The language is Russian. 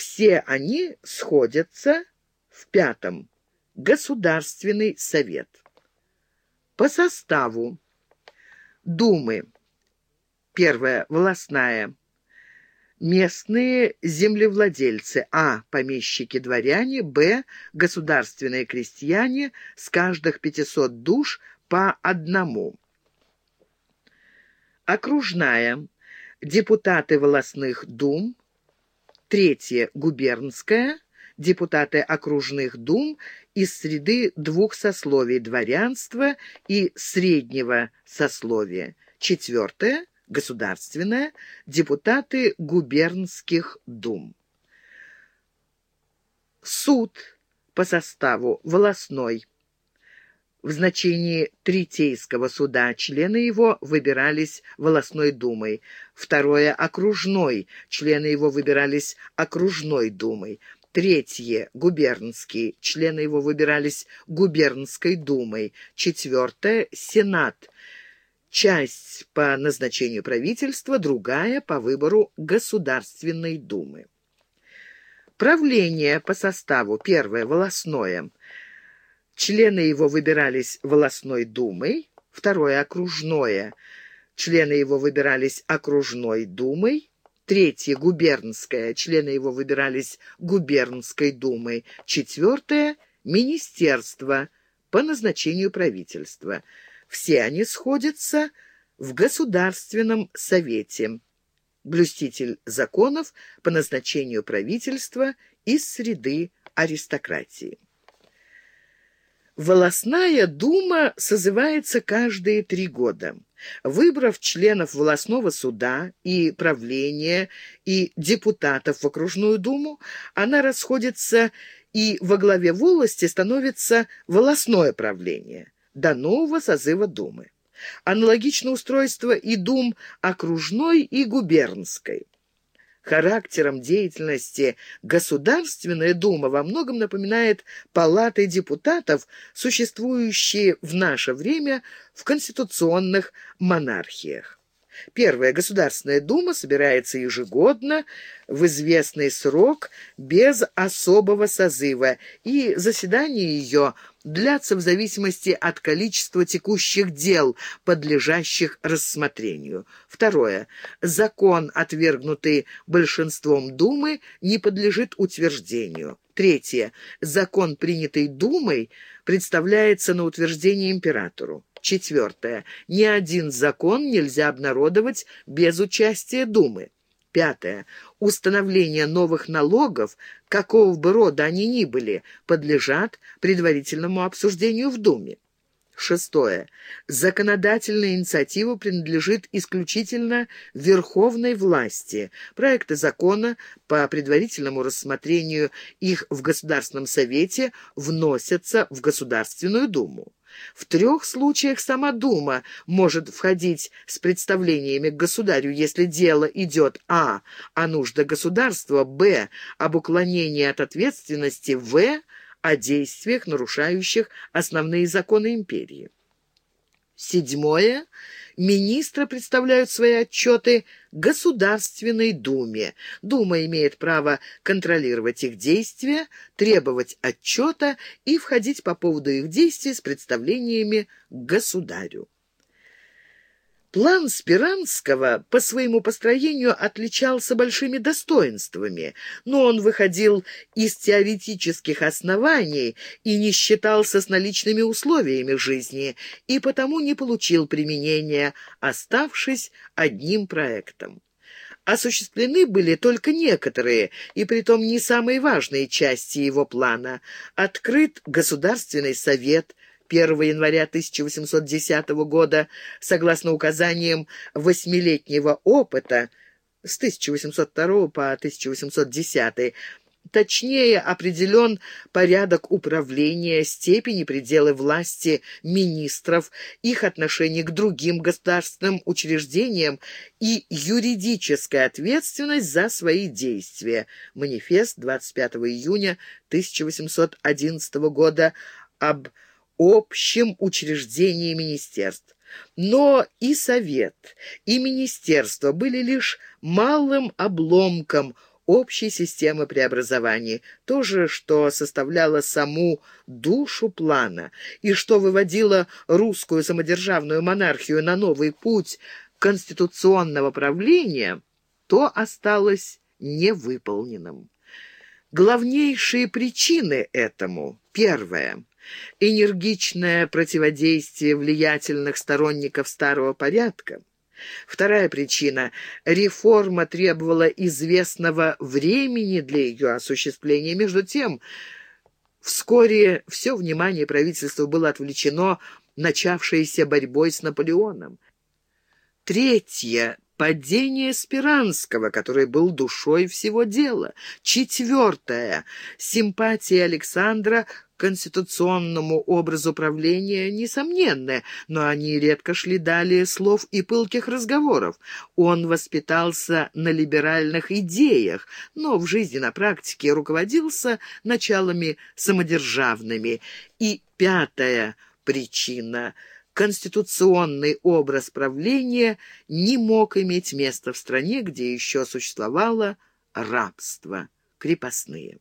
Все они сходятся в пятом. Государственный совет. По составу. Думы. Первое. Волосная. Местные землевладельцы. А. Помещики-дворяне. Б. Государственные крестьяне. С каждых 500 душ по одному. Окружная. Депутаты волосных дум. Третье. Губернская. Депутаты окружных дум из среды двух сословий дворянства и среднего сословия. Четвертое – государственное, депутаты губернских дум. Суд по составу волосной. В значении Третейского суда члены его выбирались волосной думой. Второе – окружной, члены его выбирались окружной думой. Третье – губернский. Члены его выбирались губернской думой. Четвертое – сенат. Часть по назначению правительства, другая по выбору Государственной думы. Правление по составу. Первое – волосное. Члены его выбирались волосной думой. Второе – окружное. Члены его выбирались окружной думой. Третье – губернское. Члены его выбирались губернской думой. Четвертое – министерство по назначению правительства. Все они сходятся в Государственном совете. Блюститель законов по назначению правительства из среды аристократии. Волосная дума созывается каждые три года. Выбрав членов волосного суда и правления и депутатов в окружную думу, она расходится и во главе волости становится волосное правление до нового созыва думы. Аналогично устройство и дум окружной и губернской характером деятельности Государственная Дума во многом напоминает палаты депутатов, существующие в наше время в конституционных монархиях. Первая Государственная Дума собирается ежегодно в известный срок без особого созыва, и заседания ее длятся в зависимости от количества текущих дел, подлежащих рассмотрению. Второе. Закон, отвергнутый большинством Думы, не подлежит утверждению. Третье. Закон, принятый Думой, представляется на утверждение императору. Четвертое. Ни один закон нельзя обнародовать без участия Думы. Пятое. Установление новых налогов, какого бы рода они ни были, подлежат предварительному обсуждению в Думе. Шестое. Законодательная инициатива принадлежит исключительно верховной власти. Проекты закона по предварительному рассмотрению их в Государственном Совете вносятся в Государственную Думу. В трех случаях сама Дума может входить с представлениями к государю, если дело идет а. о нужда государства, б. об уклонении от ответственности, в о действиях, нарушающих основные законы империи. Седьмое. Министры представляют свои отчеты Государственной Думе. Дума имеет право контролировать их действия, требовать отчета и входить по поводу их действий с представлениями государю. План Спиранского по своему построению отличался большими достоинствами, но он выходил из теоретических оснований и не считался с наличными условиями жизни, и потому не получил применения, оставшись одним проектом. Осуществлены были только некоторые, и притом не самые важные части его плана. Открыт Государственный совет – 1 января 1810 года, согласно указаниям восьмилетнего опыта с 1802 по 1810 Точнее определен порядок управления, степени пределы власти министров, их отношение к другим государственным учреждениям и юридическая ответственность за свои действия. Манифест 25 июня 1811 года об общем учреждении министерств. Но и Совет, и Министерство были лишь малым обломком общей системы преобразований, то же, что составляло саму душу плана и что выводило русскую самодержавную монархию на новый путь конституционного правления, то осталось невыполненным. Главнейшие причины этому. Первое. Энергичное противодействие влиятельных сторонников старого порядка. Вторая причина – реформа требовала известного времени для ее осуществления. Между тем, вскоре все внимание правительства было отвлечено начавшейся борьбой с Наполеоном. Третье – падение Спиранского, который был душой всего дела. Четвертое – симпатия Александра конституционному образу правления несомненны, но они редко шли далее слов и пылких разговоров. Он воспитался на либеральных идеях, но в жизни на практике руководился началами самодержавными. И пятая причина – конституционный образ правления не мог иметь места в стране, где еще существовало рабство, крепостные.